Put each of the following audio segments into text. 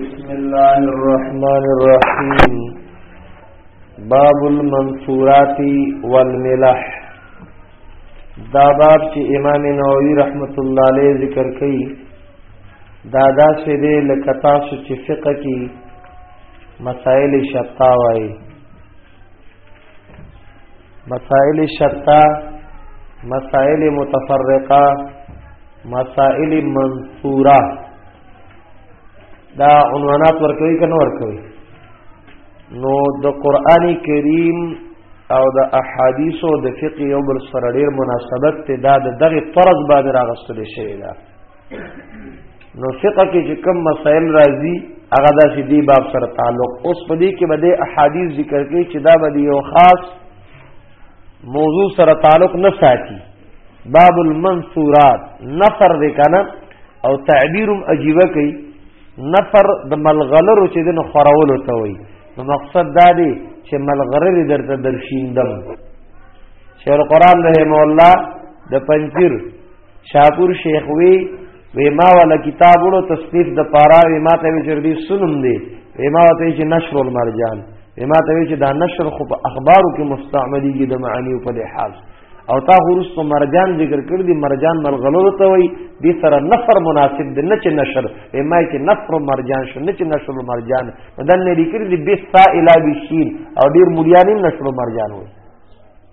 بسم الله الرحمن الرحيم باب المنصورات والملح دا باب چې امام نووي رحمت الله علیه ذکر کړي دا دا چې د لکتا چې فقہ کې مسائل شتا وای مسائل شتا مسائل متفرقه مسائل منصوره دا عنوانات ورکوي کنه ورکوي نو د قران کریم او د احادیث او د فقه یو بل سره ډیر مناسبت ته دا د دغه طرز باندې راغستل شوی دا نو فقہ کې چې کوم مسائل راځي هغه د دې باب سره تعلق اوس په دې کې به د احادیث ذکر کې چې دا به یو خاص موضوع سره تعلق نه ساتي باب المنصورات نفر دې کنه او تعبیرم عجیبه کوي نفر د ملغلرو چې د خورولو ته وایي نو مقصد دا دی چې ملغرر درته درشیندم شیخ القران رحم الله د پنځیر شاپور شیخ وی وی ما ولا کتاب ورو تصنیف د پارا وی ما ته چې دی سنم دی وی ما ته چې نشر المرجان وی ما ته چې دا نشر خو په اخبارو کې مستعمليږي د معانی په لحاظ او تا خورس تو مرجان ذکر کړ دی مرجان ملغلور ته وی دی سره نفر مناسب دی نه چې نشر وی ما چې نفر مرجان شو نه چې نشر مرجان دنه لیکل دی بسائل بشین او ډیر مليانیم نشر مرجان وی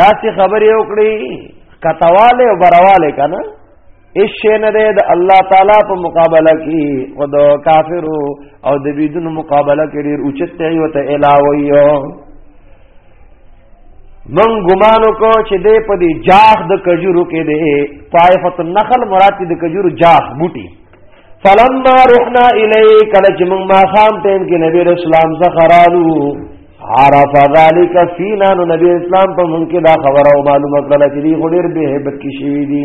دا سی خبرې وکړي کتواله او برواله کنه هیڅ شی نه دی د الله تعالی په مقابله کې او د کافرو او د بيدون مقابله کې ډیر اوچت دی او ته الهویو من ګمانو کو چې دې په دې جاخ د کجورو کې دې طائفه النخل مراد دې کجورو جاخ بوټي فلما رحنا الی کله چې موږ ما خام ټیم کې نبی اسلام زخرالو عرف ذلك فينا نو نبی اسلام په مونږ کې دا خبره او معلومه کړه چې دی غډیر به هبت کې شوی دی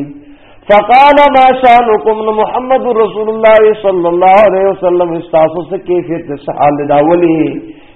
فقال ما شانكم محمد رسول الله صلى الله عليه وسلم استاسو سے کیفیت سحال دا ولی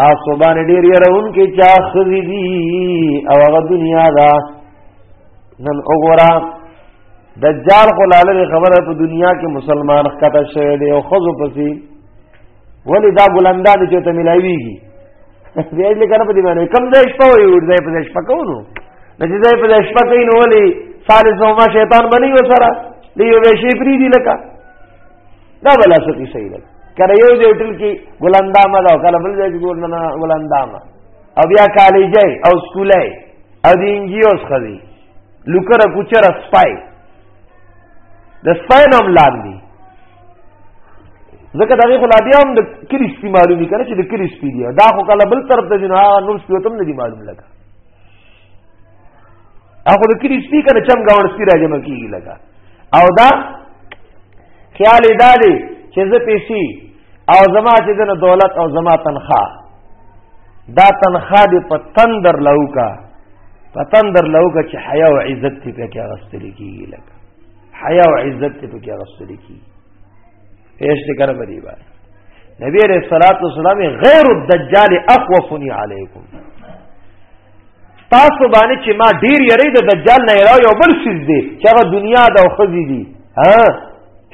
تاسو باندې ډیر يرون کې چا خزي دي او هغه دنیا دا نن وګورا دجال خو لاله خبره په دنیا کې مسلمان ښکته شوی دی او خزو پسی ولی دا بلندا دي چې ته ملایويږي بیا دې کنه په دې باندې کم ځای شپه وي ور ځای په ځای شپه کوو نو چې ځای په ځای شپه کوي نو ولی ساري زما شیطان بني وسره دی یو شی پری دی لکه دا بلا سکی صحیح ده کله یو دی ټل کې ګلندامه دا کله بل ځای کې ګلندامه او بیا کالجای او سکولای او د انجیوز خدي لوکره کوچره سپای د سپای نوم لاندې ځکه دغه خو لا بیا هم د کلی سپي معلومي کنه چې د کلی سپي دی دا خو کله بل طرف ته جنا نور سپي ته هم نه دی معلوم لګا هغه د کلی سپی کنه چم گاون سپی راځي نو کیږي لگا او دا خیال دا دی چې زه پیسې او زما چې دنه دولت او زما تنخواه دا تنخواه دې په تندر لوکا په تندر لوکا چې حیا او عزت دې په کې اغستل کیږي لکه حیا او عزت دې په کې اغستل کیږي هیڅ دې کار مری با نبی رسول الله صلی الله علیه وسلم غیر الدجال اخوفنی علیکم تاسو باندې چې ما ډیر یری د دجال نه یراو یو بل سیز دی چې هغه دنیا د او خزي دي ها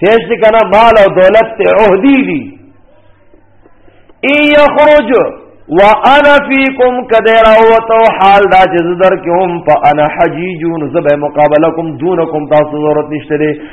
پیش دي کنه مال او دولت ته عہدی دي ای یخرج وانا فیکم کده راوتو حال دا چې زدر کوم په انا حجیجون زبه مقابله کوم دونکم تاسو ضرورت نشته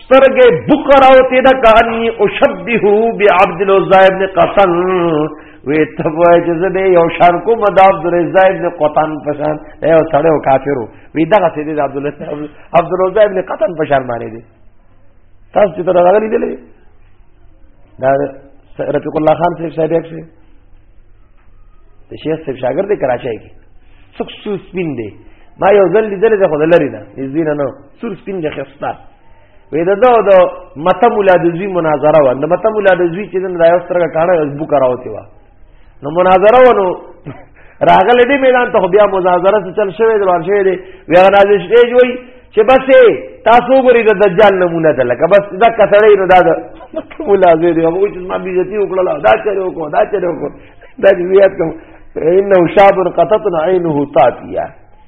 سترګې بکر او تیدا کانی او شبهه بعبد العزا ابن قطن وی تبوای چې زه دې یو شان کوم د عبد العزا ابن قطن پشان یو سړی او کافرو وی دغه سې دې عبد العزا عبد العزا ابن قطن پشان باندې دي تاسو چې تر هغه لیدلې دا رفیق الله خان صاحب صاحب یک شه د شیخ صاحب شاګرد کراچۍ کې څوک سپین دی ما یو ځل لیدل زه خو لری نه دې نه سور سپین د خستا وې دا دا د مته مولا د زوی مناظره و د مته مولا د زوی چې د رايو سترګه کاڼه از بو کراوتی و نو مناظره و نو راغله دې میدان ته بیا مناظره څه چل شوې د ورشه دې بیا نازل شې جوړي چې بس تاسو ګوري د دجال نمونه ده لکه بس دا کثړې نو دا د مته مولا زوی دی هغه چې ما بیزتی وکړه دا چره وکړه دا چره وکړه دا دې یاد کوم انه شاب قطتنا عينه طاتيه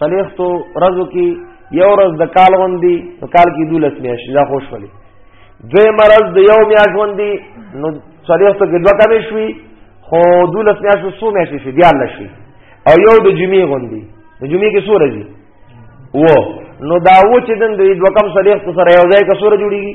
صلیختو رزو کی یو رز د کال غوندي د کال کی دولس میاشت دا خوش ولی دوی مرز د یو میاشت غوندي نو صلیختو کې دوه کمې شوي خو دولس میاشت سو میاشت شي بیا الله شي او یو د جمعې غوندي د جمعې کې سو رزي وو نو دا و چې دن دوی دوه کم صلیختو سره یو ځای کې سو جوړیږي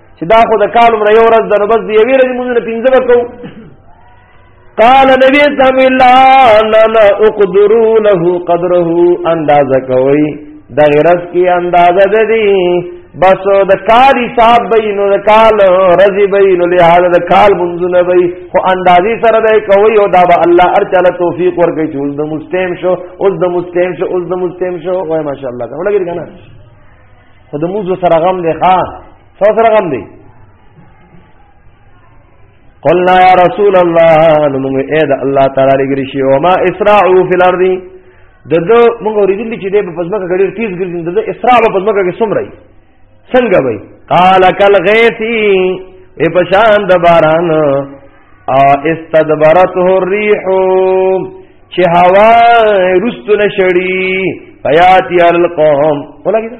چې دا خو د کال عمر یو ورځ د نو بس دی یوې ورځې مونږ نه پنځه وکړو قال نبی سم الله لنا اقدروا له قدره اندازه کوي د غرض کی اندازه ده دي بس د کال حساب به نو د کال رضی به نو له حال د کال منځونه به خو اندازې سره به کوي او دا به الله هر چاله توفیق ورکړي چې اوس د مستیم شو اوس د مستیم شو اوس د مستیم شو وای ماشاءالله ولګی کنه خو د موزو سره غم دی ښا څو سره غم دی قلنا یا رسول الله نو موږ اې دا الله تعالی لګری شي او ما اسراعو فی الارض د دو موږ ورېدل چې د پزماکه غړي تیز ګرځي د اسراع په پزماکه کې سمرای څنګه وای قال کل غیثی ای پشان د باران استدبرته الريح چې هوا رستو نشړي فیاتی القوم ولګی دا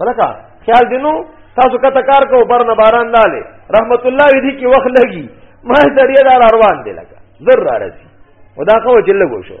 ولکا خیال دینو تاسو کته کار کو بر نه باران لاله رحمت الله دې کې وخت لګي ما دریا دار روان دی لګا ذره رسی ودا کو جلګو شو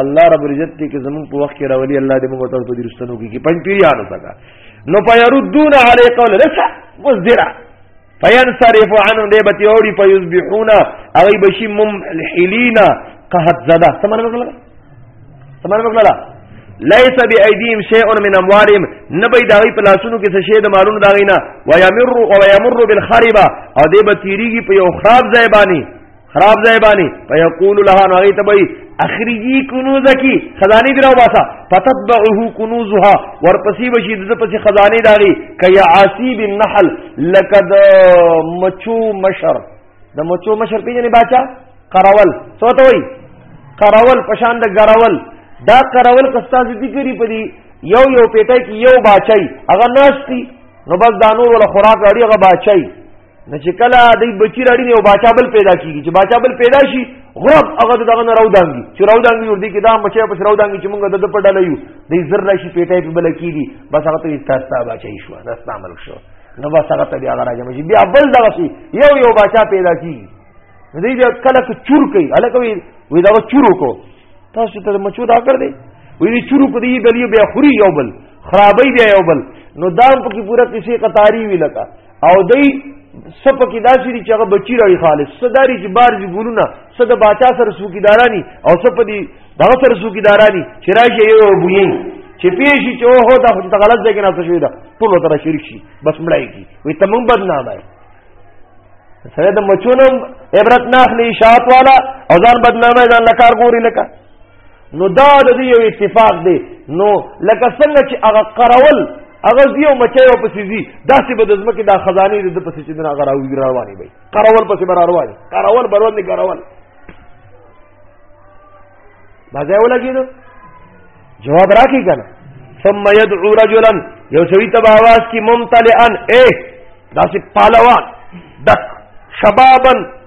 الله رب العزت دې کې زمون په وخت کې راولي الله دې موږ تاسو په درستنو کې کې پنځپیرانو څخه نو پيردون علی قول رسا مزدرا فینصرف عنه دې بتی اوړي فیذبحون او بشی ممحلین قحط زده سمانه وکړه سمانه وکړه ليس بايديهم شيء من اموالهم نبي داوي په لاسونو کې څه شی د مالونو داوي نه ويمر او يمر بالخربه او دې بتيريږي په یو خراب ځای باندې خراب ځای باندې فیقول لها نو هغه ته وایي اخرجی کنوزکی خزانه دی راو باسا فتتبعه کنوزها ورپسې بشي د پسې خزانه داغي کیا عصیب النحل لقد مچو مشر د مچو مشر پیژنې باچا قراول څه ته وایي قراول پشان د ګراول دا قراول کستا دي کری پدی یو یو پیټه کې یو باچای هغه ناشتي نو بس دانور ولا خوراک اړي هغه باچای نه چې کله د بچی راړي نه او باچا بل پیدا کیږي چې باچا بل پیدا شي غرب هغه دغه نه راودانګي چې راودانګي ور دي کې دا مچې په راودانګي چې موږ د په ډله یو د زر راشي پیټه په بل کیږي بس هغه ته استاستا باچا شو دا استعمال شو نو بس هغه ته بیا راځم چې بیا بل دغه شي یو یو باچا پیدا کیږي دې بیا کله کې چور کوي الکه وي وي دا چور کو تاسو ته مچو دا کړ دې وي دې چور کو دې دلیو بیا خوري یو بل خرابې بیا یو بل نو دام پکې پورا کسی قطاری وی لکه او دی سپه کې داسې دي چې هغه بچی راړي خالص صداري چې بار دي ګلونه صد باچا سره سوکیدارانی او سپه دي دغه سره سوکیدارانی چې راشي یو بوی چې پیشي چې اوه دا خو ته غلط ځای کې نه شوی دا ټول تر شریک شي بس مړای کی وي ته مونږ بد نه دی سره د مچونم عبرت نه اخلي شات والا او ځان بدنامه ځان لکار ګوري لکه نو دا د دې یو اتفاق دی نو لکه څنګه چې هغه قرول هغه یو مچي او پسې زی داسې به د ځمکې دا خزانه د پسې چې نه غراوي رواني وي قرول پسې بر رواني قرول برون نه قرول دا ځای ولګیدو جواب راکې کنه ثم يدعو رجلا یو سوي تباواز کی ممتلئا اے داسې پالوان دک شبابن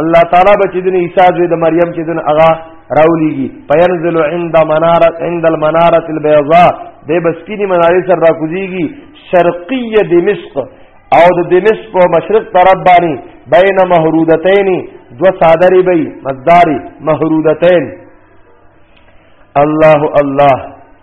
الله تعالی به چې دنه عیسی زوی د مریم چې دنه هغه راولېږي پینزل عند مناره عند المناره البيضاء د بسکینی مناره سره راکوزيږي شرقیه دمشق او د دمشق په مشرق طرف باندې بین مهرودتین دو صادری بی مزداری مهرودتین الله الله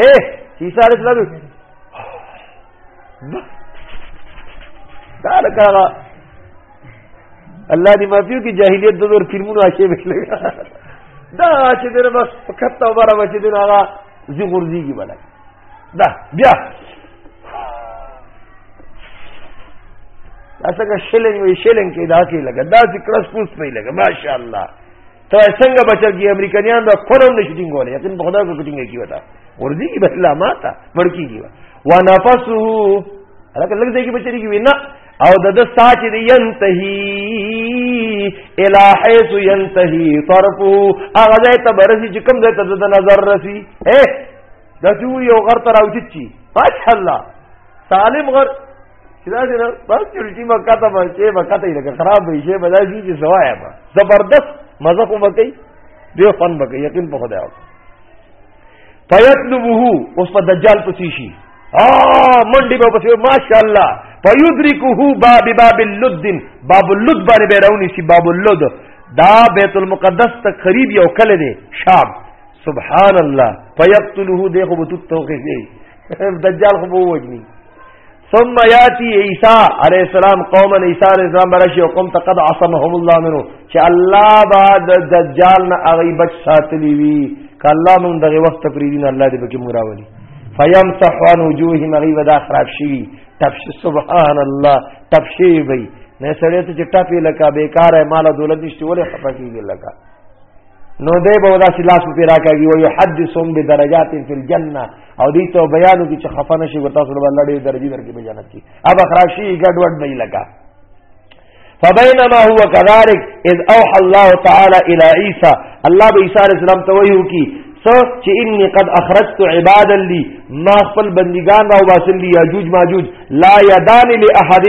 اے عیسی علیہ السلام دا لکه الله دې معافيو کې جاهلیت د دور فلمونو عاشق ویلې دا چې دغه بس فقط او بار بچ دې هغه زی غرزيږي بل دا بیا دا څنګه شلنګ وی شلنګ کې دا کې لګا دا ذکر سپوس نه لګا ماشاءالله ته څنګه بچل کی امریکایان دا کورم نشي ټینګول یقین په خدای په ټینګه کی وتا ورځي کی بس لا ماته مړکی کی وا نفسه هغه لږ ځای کی بچی کی وینا او د د ساچ دی ينتهي الى حيث ينتهي طرفه هغه ځای ته برسي چې کوم ځای ته د نظر رسی اے د یو غر تر او چی ماشاء الله سالم غر چې دا دې بس چلټي ما کاته ما چې ما کاته لګه خراب وي شي بلا شي چې سوایا ما زبردست مزه خو مکي دې فن مکي یقین په خدای او فیطلبه اوس په دجال پسې شي ا منډي په پسې ماشاء الله فیدرکه باب باب اللد باب اللد باندې به راونی شي باب اللد دا بیت المقدس ته قریب یو کله دی شام سبحان الله فیقتله دغه بتوت توخه دجال خو به وجني ثم یاتی عیسی علیہ السلام قوما عیسی علیہ السلام برشی قوم ته قد عصمهم الله منه چې الله بعد دجال نه اغي بچ ساتلی وی کله مون دغه وخت پریدین الله دې بکی مراولی فیمسح عن وجوه مغی ودا خراب شي تفش سبحان الله تفشی وی نه سړی ته چې ټاپی لکه بیکاره مال دولت نشته ولې خپکیږي لکه نو دی به دا چې لاس په راکاږي او يحدثهم بدرجات فی الجنه او دې ته بیانو کې چې خفه نشي ورته سره الله دې درجه درکې به جنت کې اب خراشي ګډوډ نه لگا فبينما هو كذلك اذ اوحى الله تعالى الى عيسى الله به عيسى عليه السلام ته وحي وکي سو چې انی قد اخرجت عبادا لي ما خپل بندگان راو باسل لي یاجوج ماجوج لا یدان لاحد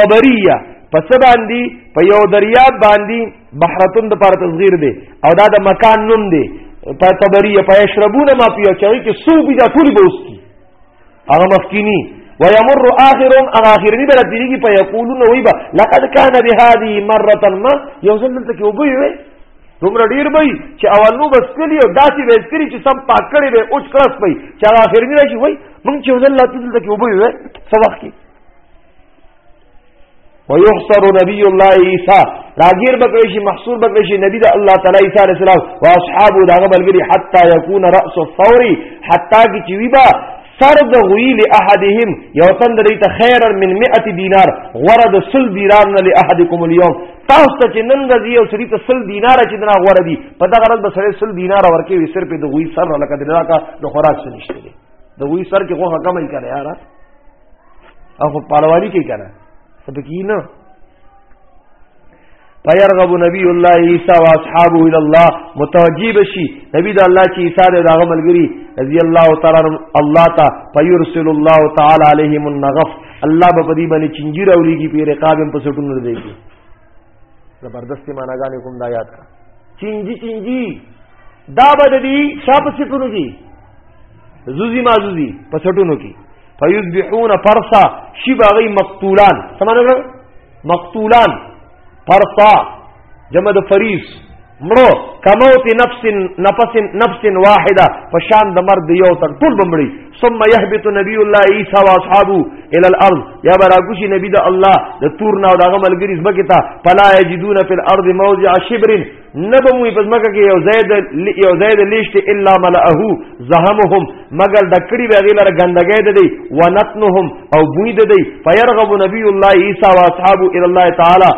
طبریه پس باندې په یو دریاب باندې بحرتون د پر تصغیر دی او دا د مکان نوم دی په طبریه په یشربون ما فی چای کې سو بي دا ټول بوستی هغه مخکینی ويمر اخر اخرنی بل دیږي په یقولون ویبا لقد کان بهذه مره ما یو ځل ته کې وبوي وي دومره ډیر وي چې اول نو بس کلی او داسې وېس کلی چې سم پاک کړي به اوچ کړس پي چې اخرنی راشي وي مونږ چې ځل لاته ته کې وبوي وي سبق کې ويحصر نبي الله عيسى راګیر بکړی شي محصور بکړی شي نبی د الله تعالی عیسی علیہ السلام او اصحاب دا غبلګری حتا یکون راس الثور حتا کی چې ویبا سر د غوی له احدهم یو تن درې ته خیر من 100 دینار غره د سل دینار نه له احدکم اليوم تاسو ته چې نن غزي او سړي ته سل دینار چې دنا غره دي په دا غرض به سړي سل دینار ورکې وي سر په د غوی سر لکه دنا کا د خوراک څه نشته دی د غوی سر کې خو حکم یې کړی یاره او خو پالوانی کوي کنه سبکی نه فيرغب نبی الله عیسی او اصحابو الى الله متوجی بشي نبی د الله چې عیسی د هغه ملګری رضی الله تعالی الله تا فيرسل الله تعالی عليهم النغف الله به په دې باندې چنجي راولېږي په رقابم په سټونو دی زبردستی معناګانې کوم دا یاد کا چینجی چینجی دا بد دی شاپ سټونو کی زوزی ما زوزی په سټونو کی فیذبحون فرسا شی باغی مقتولان سمانه مقتولان فرسا جمع د فریس مړو کموت نفس نفس نفس واحده فشان د مرد یو تن ټول بمړي ثم يهبط نبي الله عيسى واصحابه الى الارض يا براغوشي نبي د الله د تور نه دغه ملګری زبکه تا فلا يجدون في الارض موضع شبر نبموي پس مکه کې یو زید یو زید لیشت الا ملئه زهمهم مگر د کړي وغیل را ګندګې ده دی ونتنهم او بوی ده دی فيرغب نبي الله عيسى واصحابه الى الله تعالی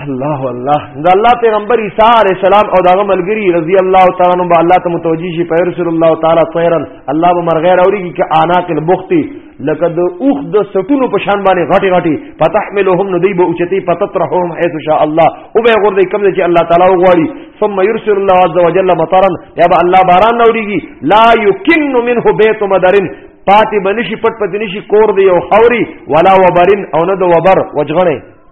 الله الله دا الله پیغمبر عیسی علی السلام او داغه ملګری رضی الله تعالی عنہ الله ته متوجی شي پر رسول الله تعالی طیرن الله به مرغیر اوري کی اناق البختی لقد اوخ د سټونو په شان باندې غټي غټي فتحملهم ندی به اوچتي فتطرحهم حيث شاء الله او به غور دې کوم چې الله تعالی غواړي ثم يرسل الله عز وجل مطرا یا به الله باران نوريږي لا يكن منه بيت مدرن پاتې بنشي پټ پاتې نشي کور دی او خوري ولا وبرن او نه د وبر وجغنه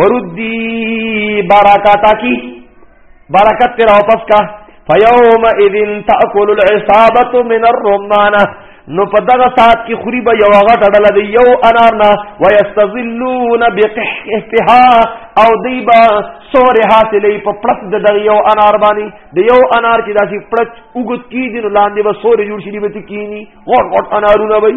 وردی برکتا کی برکت تیرا واپس کا فیوم اذن تاکل العصابه من الرمانه نو په دغه سات کې خوري به یو هغه ټډل دی یو انار نه ويستظلون بقحتها او دیبا سور حاصلې په پړک د دغه یو انار باندې د یو انار کې داسې پړک وګت کیږي نو لاندې به سور جوړ شي به تکینی غوړ غوړ انارونه وي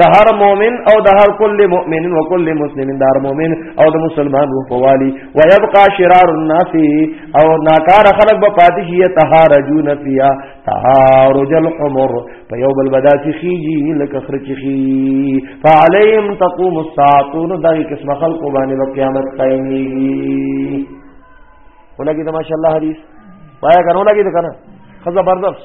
د هر مؤمن او د هر کل مؤمن او کل مسلم د هر مؤمن او د مسلمان روح پوالي ويبقى شرار الناس او ناکار خلق به پاتې شي تهارجون فيها تهارج الحمر په یو بل بداسي خيږي لکه خرچ خي فعليهم تقوم الساعه نو دغه قسم خلق باندې قیامت قائميږي ولګي د ماشاءالله حدیث وایا کنه ولګي د کنه خزه برداشت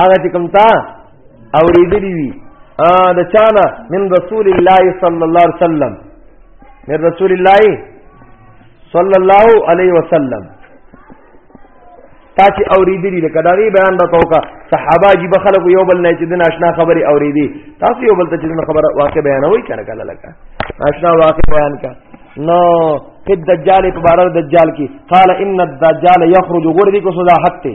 هغه چې کوم تا اوریدلی وي د چانه من رسول الله صلی الله علیه وسلم من رسول الله صلی الله علیه وسلم تا چې اوریدلی لکه دا غي بیان د توکا صحابه جی بخلق یو بل نه چې د ناشنا خبري اوریدي تاسو یو بل ته چې خبره واقع بیانوي کنه کله لکه ناشنا واقع بیان کا نو په دجال په بار دجال کې قال ان الدجال يخرج غردي کو سودا حتی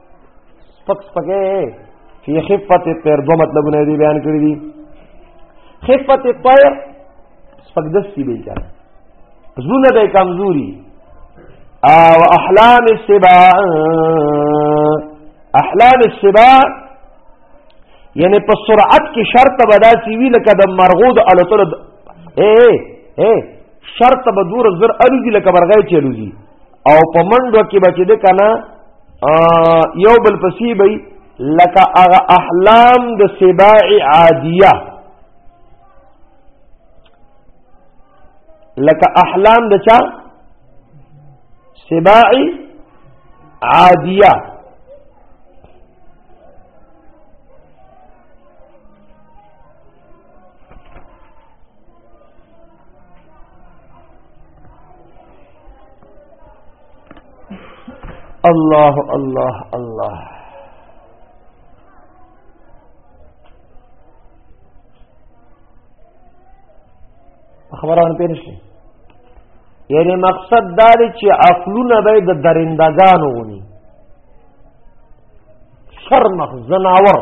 پکس پکې فی خفت الطير دو مطلبونه دی بیان کړی دي خفت الطير سپکدستی به چاره زونه به کمزوري او احلام السباع احلام السباع یعنی په سرعت کې شرط بدا سی وی لکه د مرغود الوتل اے اے شرط به دور زر الوزی لکه برغې چلوزی او په منډو کې بچې د کنه یو بل پسې به لکه هغه احلام د سباع عادیه لکه احلام د چا سباع عادیه الله الله الله خبرونه پېښ شي یعنی مقصد دا دی چې عقلونه به د درندگانو ونی شرمخ زناور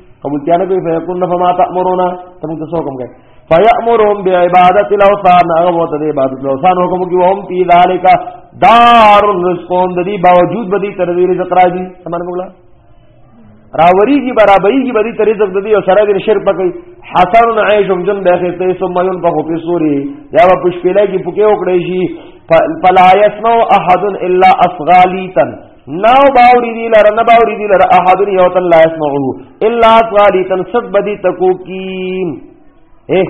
قبول کیا نه کوي فیکون فما تأمرون ته موږ څه حکم کوي فیامرهم بعبادت الاوثان هغه وته د عبادت الاوثان حکم کوي وهم فی ذالک دار الرزقون د دې باوجود به دې تر دې رزق راځي سمانه موږ راوریږي برابرېږي به دې تر رزق د دې او سره دې شرک کوي حسن عیش هم جن به خسته ثم ينفخ في الصور یا په شپېلې کې پکې وکړې شي فلا يسمع احد الا اصغاليتن ناو باوری دی لره نه باوری دی لره احد یو تن لا اسمعو الا صالی تن سب بدی تکو کی اے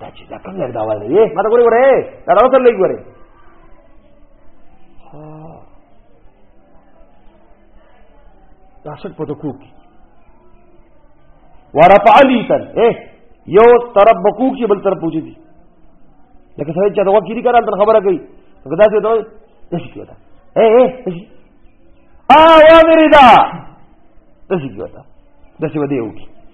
دا چې دا کوم لري دا وایي اے ماته ګورې ګورې دا راو تر لګي ګورې راشد په دکو کې ورفع لي تن اے یو طرف بکو کې بل طرف پوجي دي لکه سره چې دا وکړي کړه تر خبره کوي غدا څه دوی تشي کیوتا اے اے تشي ا وامردا تشي کیوتا دسی ودی وکړي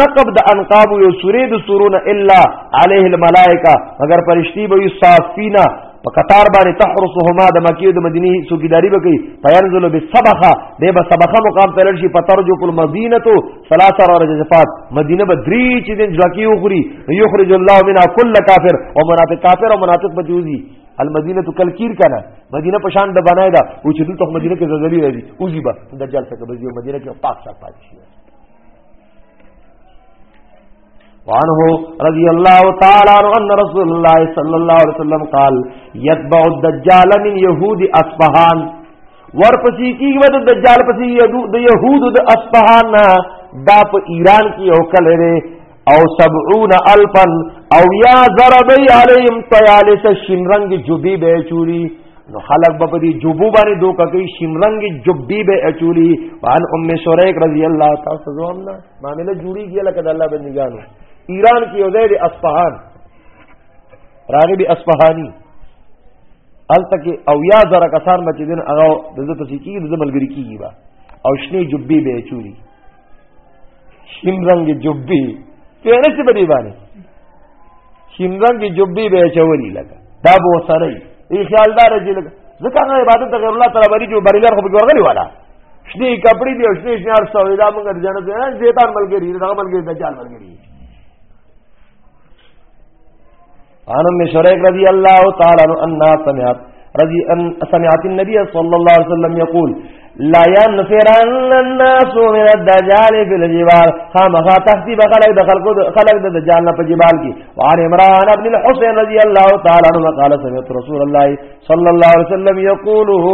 نقب د انقاب یو سورې د سورون الا علیه الملائکه مگر فرشتي به صافینا په قطار باندې تحرسهما د مکی او د مدینه سوګیداری به کوي فینزل بالسبخه به به سبخه مقام ته لړشي پترجو کل مدینه تو ثلاثه اور جفات مدینه به درې چې دین ځکی وخوري یخرج الله منا کل کافر او منافق کافر او منافق بجوزی المدینه تو کلکیر کنه مدینه په شان د بنای دا او چې دلته مدینه کې زلزلې راځي اوږي به دجال څخه به مدینه کې پاک شات پاتې شي وعنه رضی اللہ تعالی عنہ ان رسول اللہ صلی اللہ علیہ وسلم قال یتبع الدجال من یہود اصفهان ورپسې کیږي ود دجال پسې د یهود د اصفهان دا په ایران کې یو کله او سبعون الفا او یا ضربی علیهم طیالس شینرنگ جبی بے چولی نو خلق به په دې جوبو باندې دوکه کوي شینرنګ جوبي به اچولي وان ام شریک رضی الله تعالی عنها معاملې جوړیږي لکه د الله بندګانو ایران کې یو ځای دی اصفهان راغبي اصفهاني الته کې او یا زره کسان بچی دین هغه د زړه تسکی د ملګری کیږي با او شنه جوبي به اچولي شین رنگ جبی پیړه څه بری باندې شین رنگ جبی به چوری لگا دا بو سره ای خیال دار چې لگا ځکه هغه عبادت د غیر الله تعالی باندې جو بریګر خو بګورغلی والا شنی کپڑے دی شنی شنار سو دا موږ جنت نه شیطان ملګری دا ملګری دجال ملګری عن ام شريك رضي الله تعالى عنها سمعت رضي ان سمعت النبي صلى الله عليه وسلم يقول لا ينفرن الناس من الدجال في الجبال خامخا تختی بخلق دخل کو خلق د دجال په جبال کې وعن عمران ابن الحسين رضي الله تعالى عنه قال سمعت رسول الله صلی الله علیه وسلم یقوله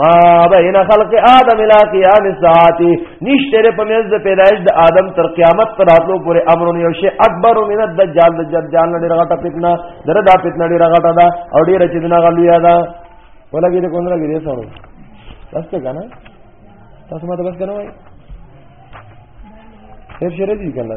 ما بین خلق آدم الى قیام الساعه نشتر په مېز د پیدایش د آدم تر قیامت پر راتلو پورې امر یو شی اکبر من الدجال دجال نه رغټه فتنه دره دا فتنه ډیره غټه ده او ډیره چې نه غلیا ده ولګي دې کوم لګي دې سره بس ته کنه تاسو ما ته بس کنه وای هر شي راځي کنه